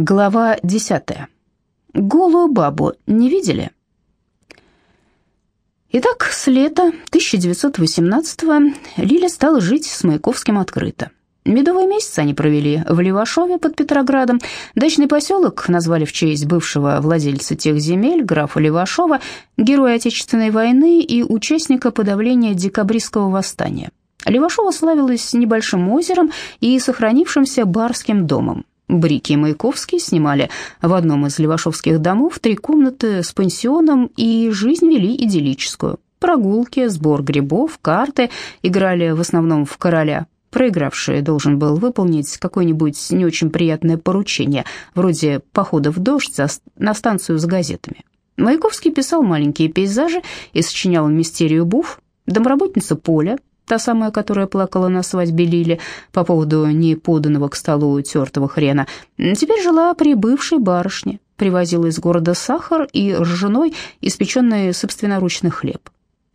Глава 10. Голую бабу не видели? Итак, с лета 1918-го Лиля стала жить с Маяковским открыто. Медовый месяц они провели в Левашове под Петроградом. Дачный поселок назвали в честь бывшего владельца тех земель, графа Левашова, героя Отечественной войны и участника подавления декабристского восстания. Левашова славилась небольшим озером и сохранившимся барским домом. Брики и Маяковский снимали в одном из левашовских домов три комнаты с пансионом и жизнь вели идиллическую. Прогулки, сбор грибов, карты, играли в основном в короля. Проигравший должен был выполнить какое-нибудь не очень приятное поручение, вроде похода в дождь на станцию с газетами. Маяковский писал маленькие пейзажи и сочинял мистерию Буф. Домработница Поля та самая, которая плакала на свадьбе Лили по поводу неподанного к столу тертого хрена, теперь жила при бывшей барышне, привозила из города сахар и ржаной, испеченный собственноручно хлеб.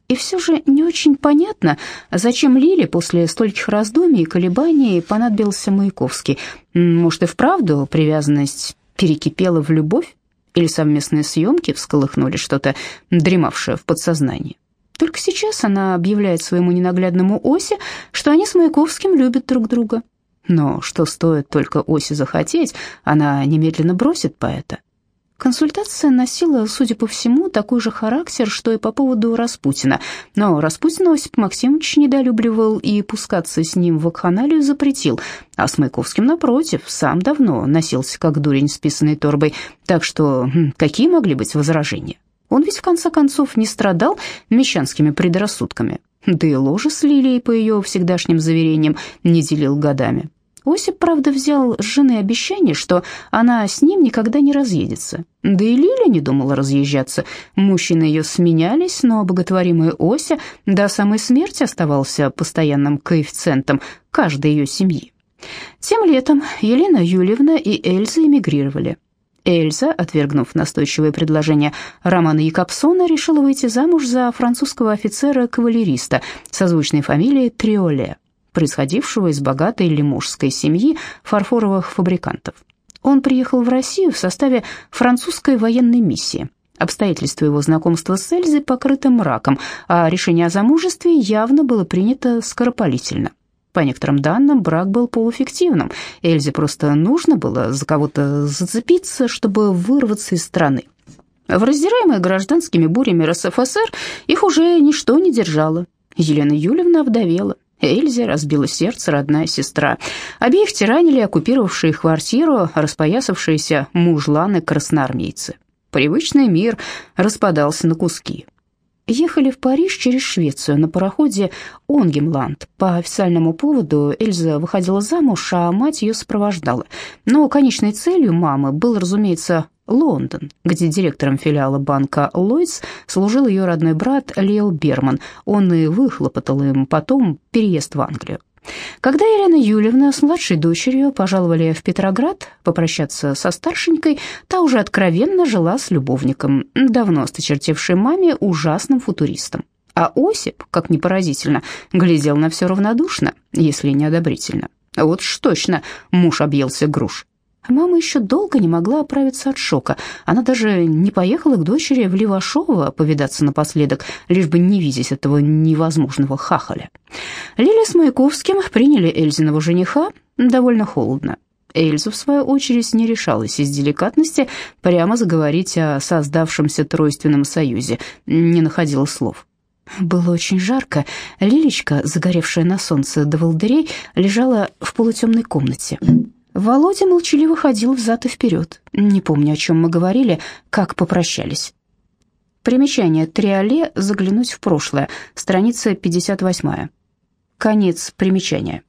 И все же не очень понятно, зачем Лиле после стольких раздумий и колебаний понадобился Маяковский. Может, и вправду привязанность перекипела в любовь? Или совместные съемки всколыхнули что-то, дремавшее в подсознании? Только сейчас она объявляет своему ненаглядному Осе, что они с Маяковским любят друг друга. Но что стоит только Осе захотеть, она немедленно бросит поэта. Консультация носила, судя по всему, такой же характер, что и по поводу Распутина. Но Распутина Осип Максимович недолюбливал и пускаться с ним в вакханалию запретил, а с Маяковским, напротив, сам давно носился как дурень с писаной торбой, так что какие могли быть возражения? Он ведь в конце концов не страдал мещанскими предрассудками, да и ложе с Лилией, по ее всегдашним заверениям, не делил годами. Осип, правда, взял с жены обещание, что она с ним никогда не разъедется. Да и Лиля не думала разъезжаться. Мужчины ее сменялись, но боготворимый Ося до самой смерти оставался постоянным коэффициентом каждой ее семьи. Тем летом Елена Юльевна и Эльза эмигрировали. Эльза, отвергнув настойчивое предложение Романа Якобсона, решила выйти замуж за французского офицера-кавалериста созвучной фамилией Триоле, происходившего из богатой лемушской семьи фарфоровых фабрикантов. Он приехал в Россию в составе французской военной миссии. Обстоятельства его знакомства с Эльзой покрыты мраком, а решение о замужестве явно было принято скоропалительно. По некоторым данным, брак был полуфиктивным. Эльзе просто нужно было за кого-то зацепиться, чтобы вырваться из страны. В раздираемой гражданскими бурями РСФСР их уже ничто не держало. Елена Юльевна овдовела. Эльзе разбила сердце родная сестра. Обеих тиранили оккупировавшие квартиру, распоясавшиеся мужланы-красноармейцы. Привычный мир распадался на куски ехали в Париж через Швецию на пароходе «Онгемланд». По официальному поводу Эльза выходила замуж, а мать ее сопровождала. Но конечной целью мамы был, разумеется, Лондон, где директором филиала банка Ллойдс служил ее родной брат Лео Берман. Он и выхлопотал им потом переезд в Англию. Когда Елена Юльевна с младшей дочерью пожаловали в Петроград попрощаться со старшенькой, та уже откровенно жила с любовником, давно осточертевшей маме ужасным футуристом. А Осип, как ни поразительно, глядел на все равнодушно, если не одобрительно. Вот уж точно муж объелся груш. Мама еще долго не могла оправиться от шока. Она даже не поехала к дочери в Левашово повидаться напоследок, лишь бы не видеть этого невозможного хахаля. Лиля с Маяковским приняли Эльзиного жениха довольно холодно. Эльза, в свою очередь, не решалась из деликатности прямо заговорить о создавшемся тройственном союзе, не находила слов. Было очень жарко. Лилечка, загоревшая на солнце до волдырей, лежала в полутемной комнате. Володя молчаливо ходил взад и вперед. Не помню, о чем мы говорили, как попрощались. Примечание Триоле «Заглянуть в прошлое», страница 58. Конец примечания.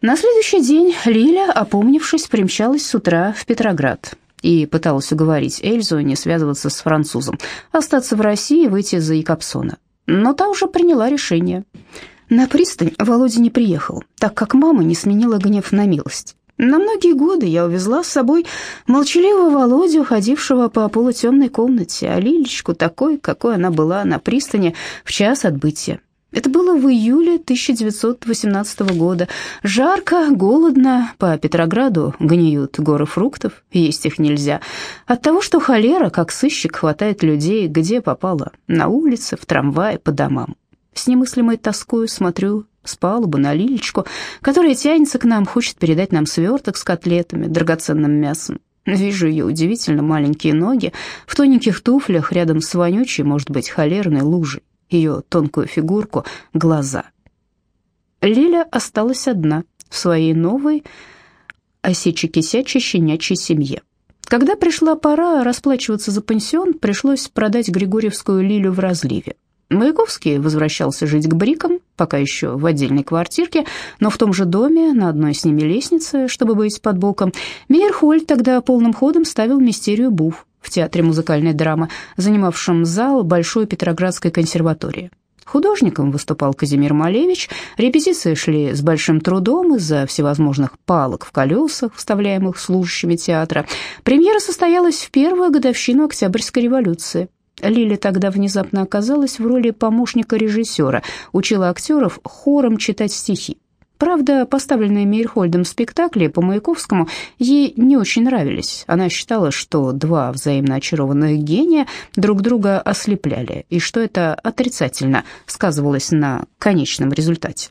На следующий день Лиля, опомнившись, примчалась с утра в Петроград и пыталась уговорить Эльзу не связываться с французом, остаться в России и выйти за Якобсона. Но та уже приняла решение. На пристань Володя не приехал, так как мама не сменила гнев на милость. На многие годы я увезла с собой молчаливого Володю, ходившего по полутемной комнате, а Лилечку такой, какой она была на пристани в час отбытия. Это было в июле 1918 года. Жарко, голодно, по Петрограду гниют горы фруктов, есть их нельзя. От того, что холера, как сыщик, хватает людей, где попало, на улице, в трамвае, по домам. С немыслимой тоскою смотрю с палубы на Лилечку, которая тянется к нам, хочет передать нам сверток с котлетами, драгоценным мясом. Вижу ее удивительно маленькие ноги в тоненьких туфлях рядом с вонючей, может быть, холерной лужей ее тонкую фигурку, глаза. Лиля осталась одна в своей новой осече-кисячей щенячьей семье. Когда пришла пора расплачиваться за пансион, пришлось продать Григорьевскую Лилю в разливе. Маяковский возвращался жить к Брикам, пока еще в отдельной квартирке, но в том же доме, на одной с ними лестнице, чтобы быть под боком. Мейерхольд тогда полным ходом ставил мистерию Буф в Театре музыкальной драмы, занимавшем зал Большой Петроградской консерватории. Художником выступал Казимир Малевич, репетиции шли с большим трудом из-за всевозможных палок в колесах, вставляемых служащими театра. Премьера состоялась в первую годовщину Октябрьской революции. Лиля тогда внезапно оказалась в роли помощника режиссера, учила актеров хором читать стихи. Правда, поставленные Мейерхольдом спектакли по Маяковскому ей не очень нравились. Она считала, что два взаимно очарованных гения друг друга ослепляли, и что это отрицательно сказывалось на конечном результате.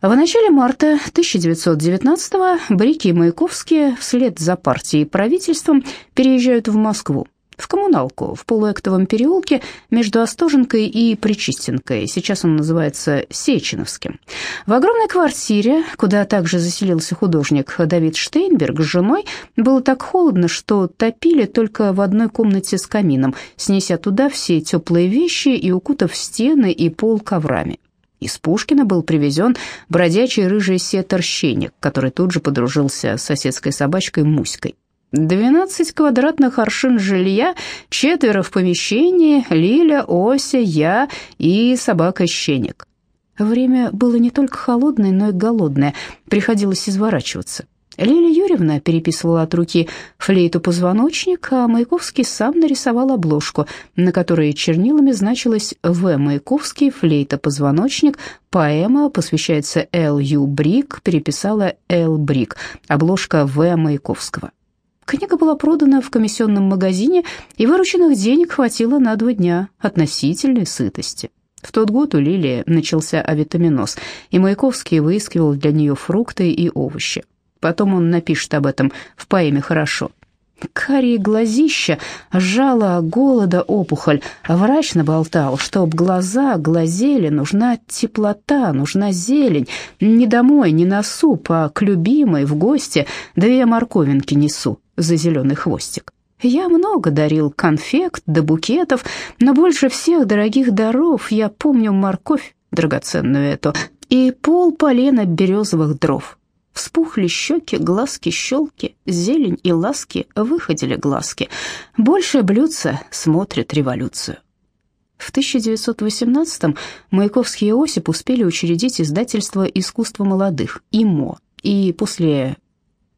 В начале марта 1919-го Брики и Маяковские вслед за партией и правительством переезжают в Москву в коммуналку в полуэктовом переулке между Остоженкой и Причистенкой, сейчас он называется Сеченовским. В огромной квартире, куда также заселился художник Давид Штейнберг с женой, было так холодно, что топили только в одной комнате с камином, снеся туда все теплые вещи и укутав стены и пол коврами. Из Пушкина был привезен бродячий рыжий сетер-щенник, который тут же подружился с соседской собачкой Муськой. Двенадцать квадратных аршин жилья, четверо в помещении, Лиля, Ося, я и собака-щенек. Время было не только холодное, но и голодное, приходилось изворачиваться. Лилия Юрьевна переписывала от руки флейту-позвоночник, а Маяковский сам нарисовал обложку, на которой чернилами значилось «В. Маяковский, флейта-позвоночник», поэма посвящается Л. Ю. Брик, переписала Л. Брик, обложка В. Маяковского. Книга была продана в комиссионном магазине, и вырученных денег хватило на два дня относительной сытости. В тот год у Лилии начался авитаминоз, и Маяковский выискивал для нее фрукты и овощи. Потом он напишет об этом в поэме «Хорошо». Карие глазища, жало голода опухоль, врач наболтал, чтоб глаза глазели, нужна теплота, нужна зелень, не домой, не на суп, а к любимой в гости две морковинки несу за зеленый хвостик. Я много дарил конфект да букетов, но больше всех дорогих даров я помню морковь драгоценную эту и пол полена березовых дров. Вспухли щеки, глазки, щелки, зелень и ласки, выходили глазки. Больше блюдца смотрит революцию. В 1918-м Маяковский и Осип успели учредить издательство «Искусство молодых» ИМО, и после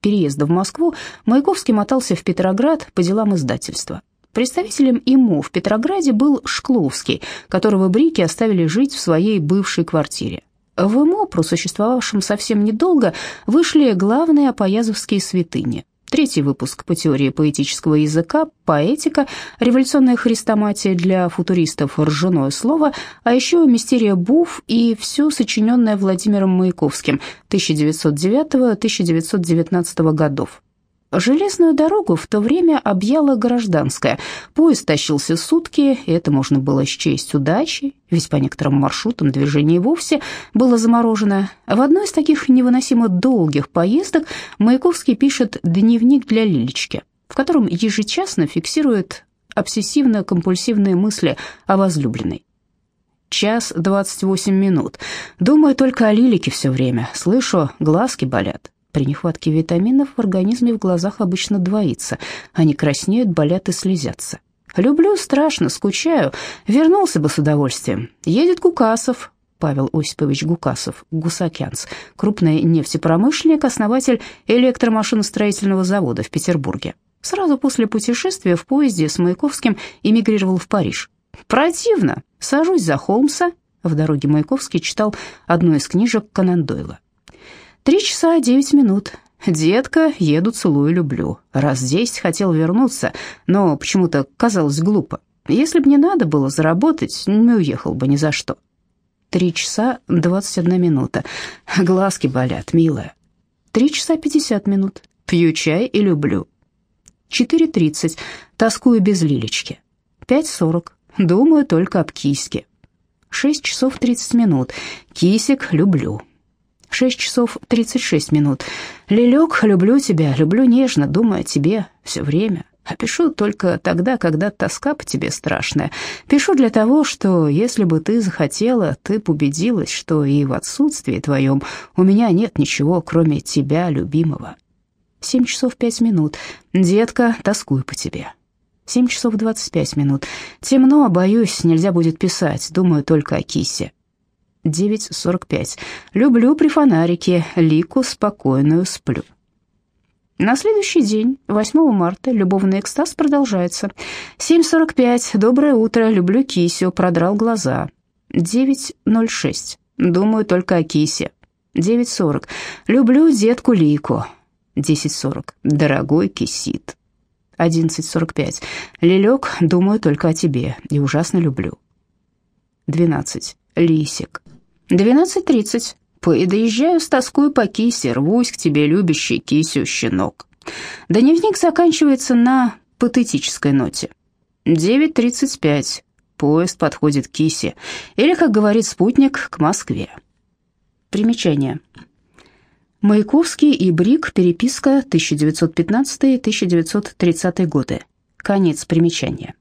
переезда в Москву Маяковский мотался в Петроград по делам издательства. Представителем ИМО в Петрограде был Шкловский, которого Брики оставили жить в своей бывшей квартире. В ИМО, просуществовавшем совсем недолго, вышли главные апоязовские святыни – Третий выпуск по теории поэтического языка, поэтика, революционная хрестоматия для футуристов «Ржаное слово», а еще «Мистерия Буф» и все сочиненное Владимиром Маяковским 1909-1919 годов. Железную дорогу в то время объяла гражданская. Поезд тащился сутки, это можно было счесть удачей, ведь по некоторым маршрутам движение вовсе было заморожено. В одной из таких невыносимо долгих поездок Маяковский пишет «Дневник для Лилечки», в котором ежечасно фиксирует обсессивно-компульсивные мысли о возлюбленной. Час двадцать восемь минут. Думаю только о Лилике все время. Слышу, глазки болят. При нехватке витаминов в организме в глазах обычно двоится. Они краснеют, болят и слезятся. Люблю страшно, скучаю. Вернулся бы с удовольствием. Едет Гукасов, Павел Осипович Гукасов, Гусакянц, крупный нефтепромышленник, основатель электромашиностроительного завода в Петербурге. Сразу после путешествия в поезде с Маяковским эмигрировал в Париж. Противно. Сажусь за Холмса, В дороге Маяковский читал одну из книжек Конан Дойла. Три часа девять минут. «Детка, еду, целую, люблю. Раз десять хотел вернуться, но почему-то казалось глупо. Если бы не надо было заработать, не уехал бы ни за что». Три часа двадцать одна минута. Глазки болят, милая. Три часа пятьдесят минут. Пью чай и люблю. Четыре тридцать. Тоскую без Лилечки. Пять сорок. Думаю только об киске. Шесть часов тридцать минут. Кисик люблю. 6 часов 36 минут. Лилек, люблю тебя, люблю нежно, думаю о тебе все время. А пишу только тогда, когда тоска по тебе страшная. Пишу для того, что, если бы ты захотела, ты победилась, что и в отсутствии твоем у меня нет ничего, кроме тебя, любимого. Семь часов пять минут. Детка, тоскую по тебе. Семь часов двадцать пять минут. Темно, боюсь, нельзя будет писать, думаю только о кисе. 9.45. Люблю при фонарике, лику спокойную сплю. На следующий день, 8 марта, любовный экстаз продолжается. 7.45. Доброе утро, люблю кисю, продрал глаза. 9.06. Думаю только о кисе. 9.40. Люблю детку Лику. 10.40. Дорогой кисит. 11.45. Лилек, думаю только о тебе и ужасно люблю. 12. Лисик. Двенадцать тридцать. Доезжаю с тоской по кисе, рвусь к тебе, любящий кисю щенок. Дневник заканчивается на патетической ноте. Девять тридцать пять. Поезд подходит к кисе. Или, как говорит спутник, к Москве. Примечание. Маяковский и Брик. Переписка 1915-1930 годы. Конец примечания.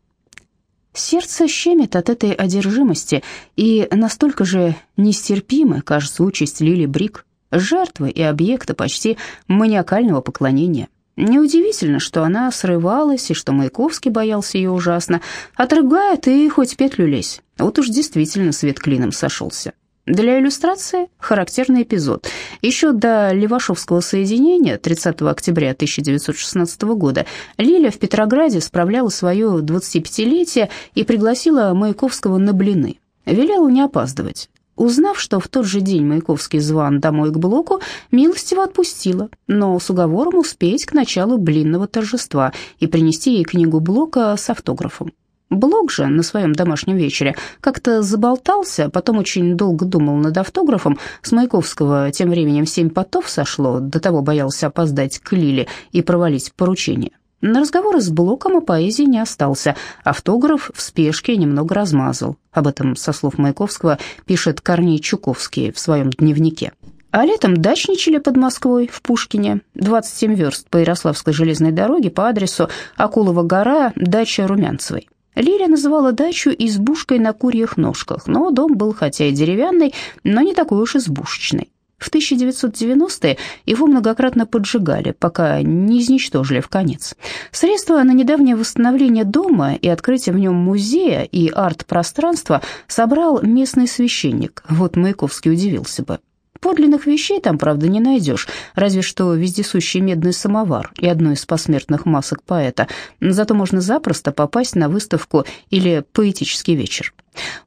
Сердце щемит от этой одержимости, и настолько же нестерпимы, кажется, участь Лили Брик, жертвы и объекта почти маниакального поклонения. Неудивительно, что она срывалась, и что Маяковский боялся ее ужасно. Отрыгает и хоть петлю лезь. Вот уж действительно свет клином сошелся. Для иллюстрации характерный эпизод. Еще до Левашовского соединения 30 октября 1916 года Лиля в Петрограде справляла свое 25-летие и пригласила Маяковского на блины. Велела не опаздывать. Узнав, что в тот же день Маяковский зван домой к Блоку, милостиво отпустила, но с уговором успеть к началу блинного торжества и принести ей книгу Блока с автографом. Блок же на своем домашнем вечере как-то заболтался, потом очень долго думал над автографом. С Маяковского тем временем семь потов сошло, до того боялся опоздать к Лиле и провалить поручение. На разговоры с Блоком о поэзии не остался. Автограф в спешке немного размазал. Об этом, со слов Маяковского, пишет Корней Чуковский в своем дневнике. А летом дачничали под Москвой, в Пушкине, 27 верст по Ярославской железной дороге по адресу Акулова гора, дача Румянцевой. Лиля называла дачу избушкой на курьих ножках, но дом был хотя и деревянный, но не такой уж избушечный. В 1990-е его многократно поджигали, пока не изничтожили в конец. Средства на недавнее восстановление дома и открытие в нем музея и арт-пространства собрал местный священник. Вот Маяковский удивился бы. Подлинных вещей там, правда, не найдешь, разве что вездесущий медный самовар и одну из посмертных масок поэта. Зато можно запросто попасть на выставку или поэтический вечер.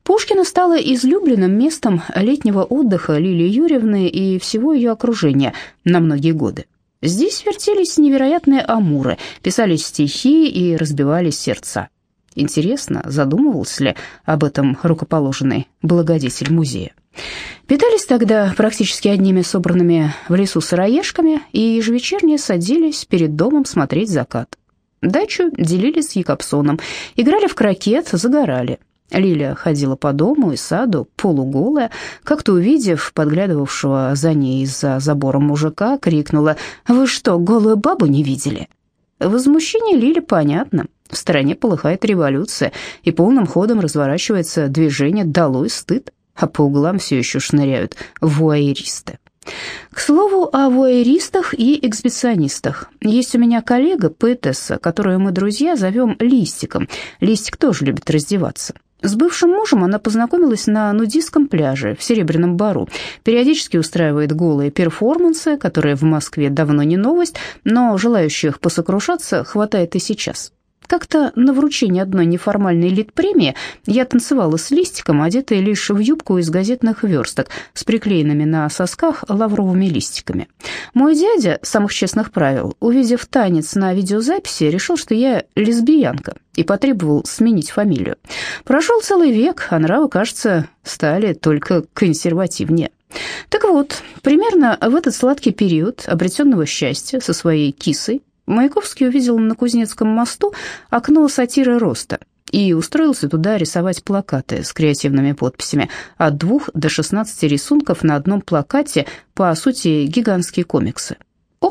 Пушкина стала излюбленным местом летнего отдыха Лилии Юрьевны и всего ее окружения на многие годы. Здесь вертелись невероятные амуры, писались стихи и разбивались сердца. Интересно, задумывался ли об этом рукоположенный благодетель музея? Питались тогда практически одними собранными в лесу сыроежками и ежевечерне садились перед домом смотреть закат. Дачу делили с Якобсоном, играли в крокет, загорали. Лиля ходила по дому и саду, полуголая, как-то увидев подглядывавшего за ней из-за забора мужика, крикнула «Вы что, голую бабу не видели?» Возмущение Лили понятно. В стране полыхает революция, и полным ходом разворачивается движение «Долой стыд» а по углам все еще шныряют вуайеристы. К слову о вуайеристах и эксбиционистах. Есть у меня коллега, поэтесса, которую мы, друзья, зовем Листиком. Листик тоже любит раздеваться. С бывшим мужем она познакомилась на нудистском пляже в Серебряном Бару. Периодически устраивает голые перформансы, которые в Москве давно не новость, но желающих посокрушаться хватает и сейчас. Как-то на вручении одной неформальной литпремии я танцевала с листиком, одетая лишь в юбку из газетных версток с приклеенными на сосках лавровыми листиками. Мой дядя, самых честных правил, увидев танец на видеозаписи, решил, что я лесбиянка и потребовал сменить фамилию. Прошел целый век, а нравы, кажется, стали только консервативнее. Так вот, примерно в этот сладкий период обретенного счастья со своей кисой Маяковский увидел на Кузнецком мосту окно сатиры роста и устроился туда рисовать плакаты с креативными подписями от двух до 16 рисунков на одном плакате, по сути, гигантские комиксы.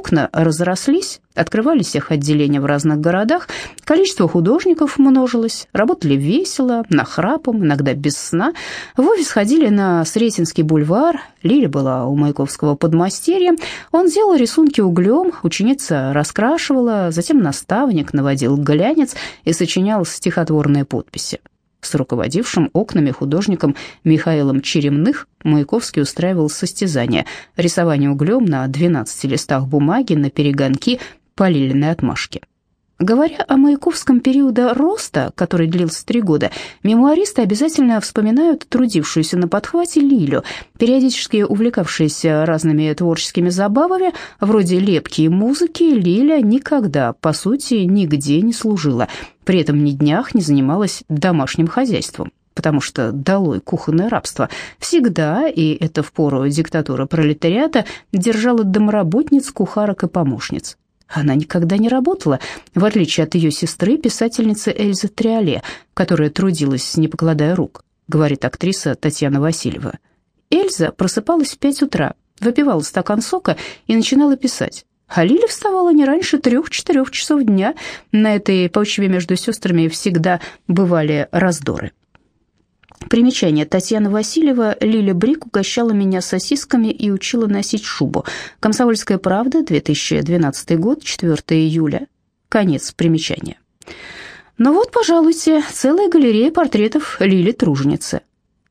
Окна разрослись, открывались их отделения в разных городах, количество художников множилось, работали весело, нахрапом, иногда без сна. В офис ходили на Сретенский бульвар, Лиля была у Маяковского подмастерья, он делал рисунки углем, ученица раскрашивала, затем наставник наводил глянец и сочинял стихотворные подписи. С руководившим окнами художником Михаилом Черемных Маяковский устраивал состязание. Рисование углем на 12 листах бумаги на перегонки по лилиной отмашке. Говоря о Маяковском периоде роста, который длился три года, мемуаристы обязательно вспоминают трудившуюся на подхвате Лилю, периодически увлекавшуюся разными творческими забавами, вроде лепки и музыки, Лиля никогда, по сути, нигде не служила, при этом ни днях не занималась домашним хозяйством потому что долой кухонное рабство, всегда, и это в пору диктатуры пролетариата, держала домработниц, кухарок и помощниц. Она никогда не работала, в отличие от ее сестры, писательницы Эльзы Триоле, которая трудилась, не покладая рук, говорит актриса Татьяна Васильева. Эльза просыпалась в пять утра, выпивала стакан сока и начинала писать. А Лиля вставала не раньше трех-четырех часов дня. На этой почве между сестрами всегда бывали раздоры. Примечание. Татьяна Васильева, Лиля Брик угощала меня сосисками и учила носить шубу. Комсомольская правда, 2012 год, 4 июля. Конец примечания. Ну вот, пожалуйте, целая галерея портретов Лили Труженицы.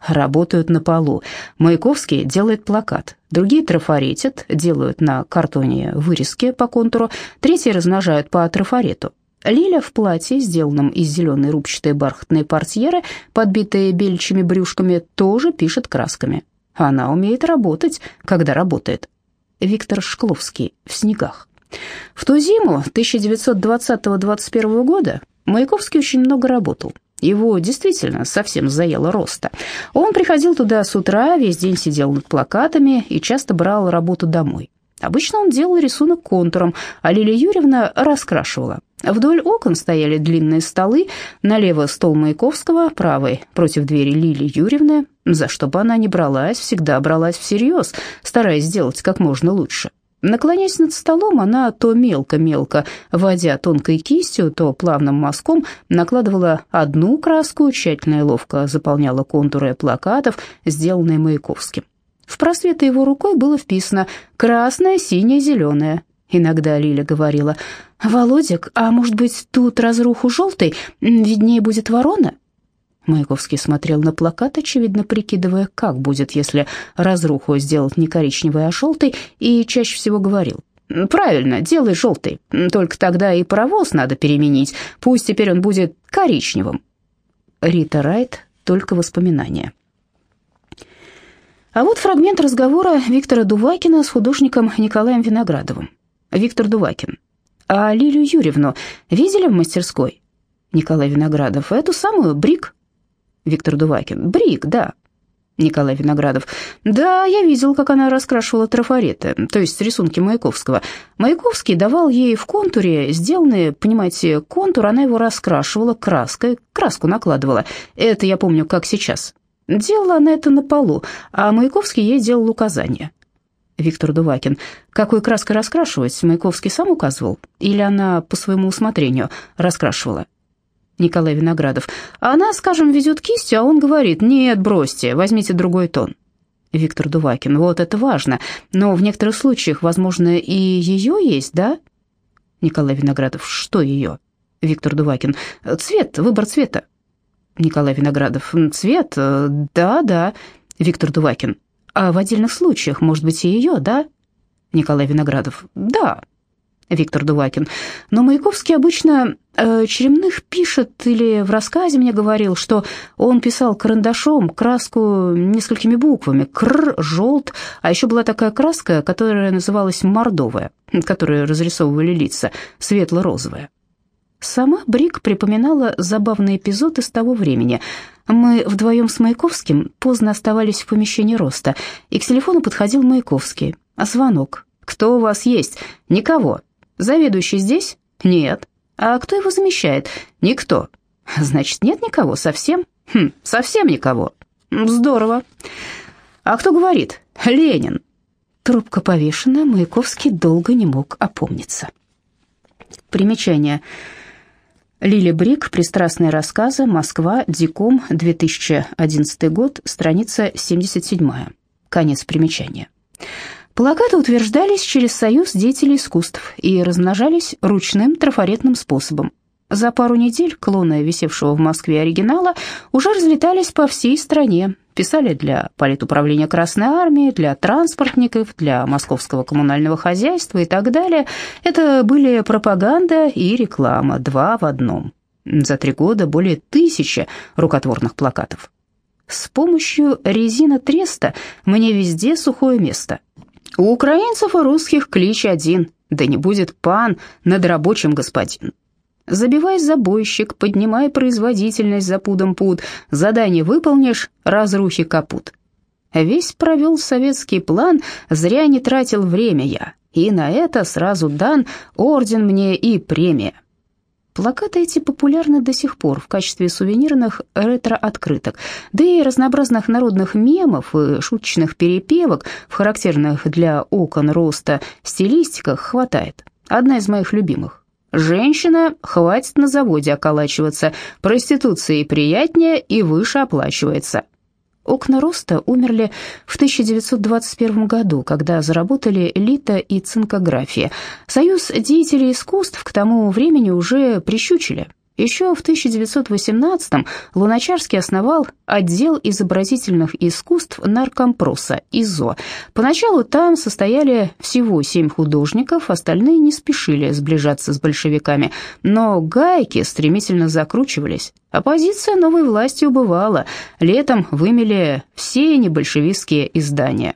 Работают на полу. Маяковский делает плакат, другие трафаретят, делают на картоне вырезки по контуру, третьи размножают по трафарету. Лиля в платье, сделанном из зеленой рубчатой бархатной портьеры, подбитые бельчими брюшками, тоже пишет красками. Она умеет работать, когда работает. Виктор Шкловский в снегах. В ту зиму 1920-21 года Маяковский очень много работал. Его действительно совсем заело роста. Он приходил туда с утра, весь день сидел над плакатами и часто брал работу домой. Обычно он делал рисунок контуром, а Лилия Юрьевна раскрашивала. Вдоль окон стояли длинные столы, налево стол Маяковского, правый против двери Лилии Юрьевны. За что бы она ни бралась, всегда бралась всерьез, стараясь сделать как можно лучше. Наклоняясь над столом, она то мелко-мелко, водя тонкой кистью, то плавным мазком накладывала одну краску, тщательно и ловко заполняла контуры плакатов, сделанные Маяковским. В просветы его рукой было вписано «красное, синее, зеленое». Иногда Лиля говорила «Володик, а может быть, тут разруху желтый, виднее будет ворона?» Маяковский смотрел на плакат, очевидно прикидывая, как будет, если разруху сделать не коричневый, а желтый, и чаще всего говорил «Правильно, делай желтый, только тогда и паровоз надо переменить, пусть теперь он будет коричневым». Рита Райт, только воспоминания. А вот фрагмент разговора Виктора Дувакина с художником Николаем Виноградовым. Виктор Дувакин. А Лилию Юрьевну видели в мастерской? Николай Виноградов. Эту самую Брик? Виктор Дувакин. Брик, да. Николай Виноградов. Да, я видел, как она раскрашивала трафареты, то есть рисунки Маяковского. Маяковский давал ей в контуре сделанный, понимаете, контур, она его раскрашивала краской, краску накладывала. Это я помню, как сейчас. Делала она это на полу, а Маяковский ей делал указания. Виктор Дувакин. Какой краской раскрашивать, Маяковский сам указывал? Или она по своему усмотрению раскрашивала? Николай Виноградов. Она, скажем, ведет кистью, а он говорит, нет, бросьте, возьмите другой тон. Виктор Дувакин. Вот это важно. Но в некоторых случаях, возможно, и ее есть, да? Николай Виноградов. Что ее? Виктор Дувакин. Цвет, выбор цвета. Николай Виноградов. Цвет, да, да. Виктор Дувакин. А в отдельных случаях, может быть, и ее, да? Николай Виноградов. Да. Виктор Дувакин. Но Маяковский обычно э, Черемных пишет или в рассказе мне говорил, что он писал карандашом краску несколькими буквами. Кр, желт, а еще была такая краска, которая называлась мордовая, которую разрисовывали лица, светло-розовая. Сама Брик припоминала забавный эпизод из того времени. Мы вдвоем с Маяковским поздно оставались в помещении роста, и к телефону подходил Маяковский. А звонок. «Кто у вас есть?» «Никого». «Заведующий здесь?» «Нет». «А кто его замещает?» «Никто». «Значит, нет никого? Совсем?» «Хм, совсем никого». «Здорово». «А кто говорит?» «Ленин». Трубка повешена, Маяковский долго не мог опомниться. Примечание. Лили Брик, «Пристрастные рассказы», Москва, Диком, 2011 год, страница 77. Конец примечания. Плакаты утверждались через Союз деятелей искусств и размножались ручным трафаретным способом. За пару недель клоны висевшего в Москве оригинала уже разлетались по всей стране. Писали для политуправления Красной Армии, для транспортников, для московского коммунального хозяйства и так далее. Это были пропаганда и реклама, два в одном. За три года более тысячи рукотворных плакатов. С помощью резина треста мне везде сухое место. У украинцев и русских клич один, да не будет пан над рабочим господин. Забивай забойщик, поднимай производительность за пудом пуд, задание выполнишь, разрухи капут. Весь провел советский план, зря не тратил время я, и на это сразу дан орден мне и премия. Плакаты эти популярны до сих пор в качестве сувенирных ретро-открыток, да и разнообразных народных мемов и шуточных перепевок в характерных для окон роста стилистиках хватает. Одна из моих любимых. «Женщина, хватит на заводе околачиваться, проституции приятнее и выше оплачивается». Окна роста умерли в 1921 году, когда заработали лито и цинкография. Союз деятелей искусств к тому времени уже прищучили. Еще в 1918-м Луначарский основал отдел изобразительных искусств наркомпроса ИЗО. Поначалу там состояли всего семь художников, остальные не спешили сближаться с большевиками, но гайки стремительно закручивались. Оппозиция новой власти убывала, летом вымели все небольшевистские издания.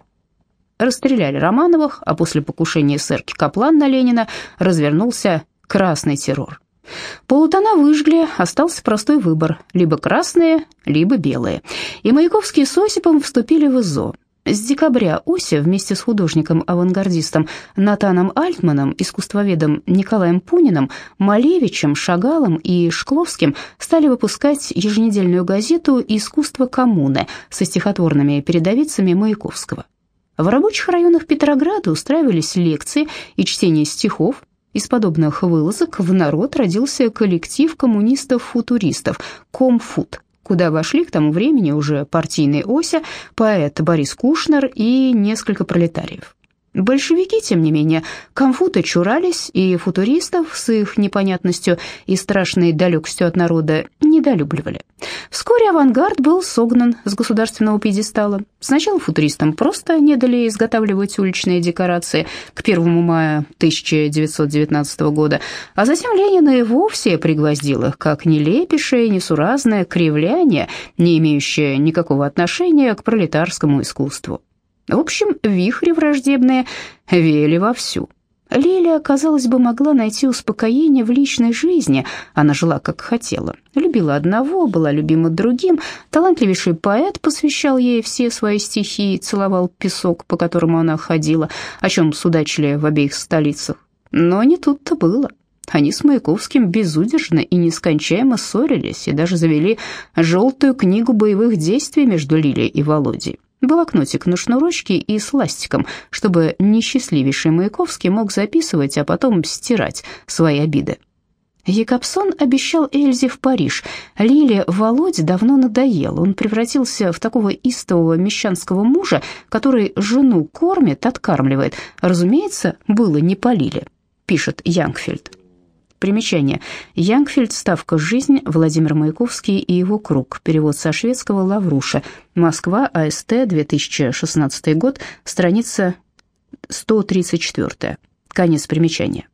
Расстреляли Романовых, а после покушения сэрки Каплан на Ленина развернулся красный террор. Полутона выжгли, остался простой выбор – либо красные, либо белые. И Маяковский с Осипом вступили в ИЗО. С декабря Ося вместе с художником-авангардистом Натаном Альтманом, искусствоведом Николаем Пуниным, Малевичем, Шагалом и Шкловским стали выпускать еженедельную газету «Искусство коммуны» со стихотворными передовицами Маяковского. В рабочих районах Петрограда устраивались лекции и чтение стихов, из подобных вылазок в народ родился коллектив коммунистов-футуристов «Комфут», куда вошли к тому времени уже партийный Ося, поэт Борис Кушнер и несколько пролетариев. Большевики, тем не менее, комфута чурались, и футуристов с их непонятностью и страшной далекостью от народа недолюбливали. Вскоре авангард был согнан с государственного пьедестала. Сначала футуристам просто не дали изготавливать уличные декорации к 1 мая 1919 года, а затем Ленин и вовсе пригвоздил их как нелепейшее, несуразное кривляние, не имеющее никакого отношения к пролетарскому искусству. В общем, вихри враждебные веяли вовсю. Лилия, казалось бы, могла найти успокоение в личной жизни. Она жила, как хотела. Любила одного, была любима другим. Талантливейший поэт посвящал ей все свои стихи и целовал песок, по которому она ходила, о чем судачили в обеих столицах. Но не тут-то было. Они с Маяковским безудержно и нескончаемо ссорились и даже завели желтую книгу боевых действий между Лилией и Володей. Блокнотик на шнурочке и с ластиком, чтобы несчастливейший Маяковский мог записывать, а потом стирать свои обиды. Якобсон обещал Эльзе в Париж. Лиле Володе давно надоел. Он превратился в такого истового мещанского мужа, который жену кормит, откармливает. Разумеется, было не по Лиле, пишет Янгфельд. Примечание. Янгфельд. Ставка «Жизнь». Владимир Маяковский и его круг. Перевод со шведского Лавруша. Москва. АСТ. 2016 год. Страница 134. Конец примечания.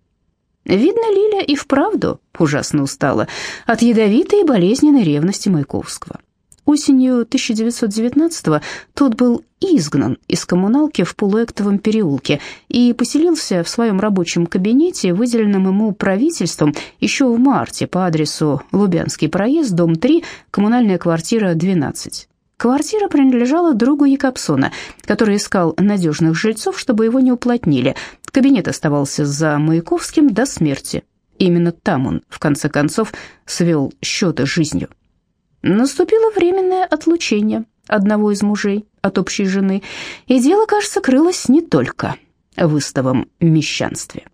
Видно, Лиля и вправду ужасно устала от ядовитой и болезненной ревности Маяковского. Осенью 1919-го тот был изгнан из коммуналки в Полуэктовом переулке и поселился в своем рабочем кабинете, выделенном ему правительством еще в марте по адресу Лубянский проезд, дом 3, коммунальная квартира 12. Квартира принадлежала другу Якобсона, который искал надежных жильцов, чтобы его не уплотнили. Кабинет оставался за Маяковским до смерти. Именно там он, в конце концов, свел счеты с жизнью. Наступило временное отлучение одного из мужей от общей жены, и дело, кажется, крылось не только в истовом мещанстве.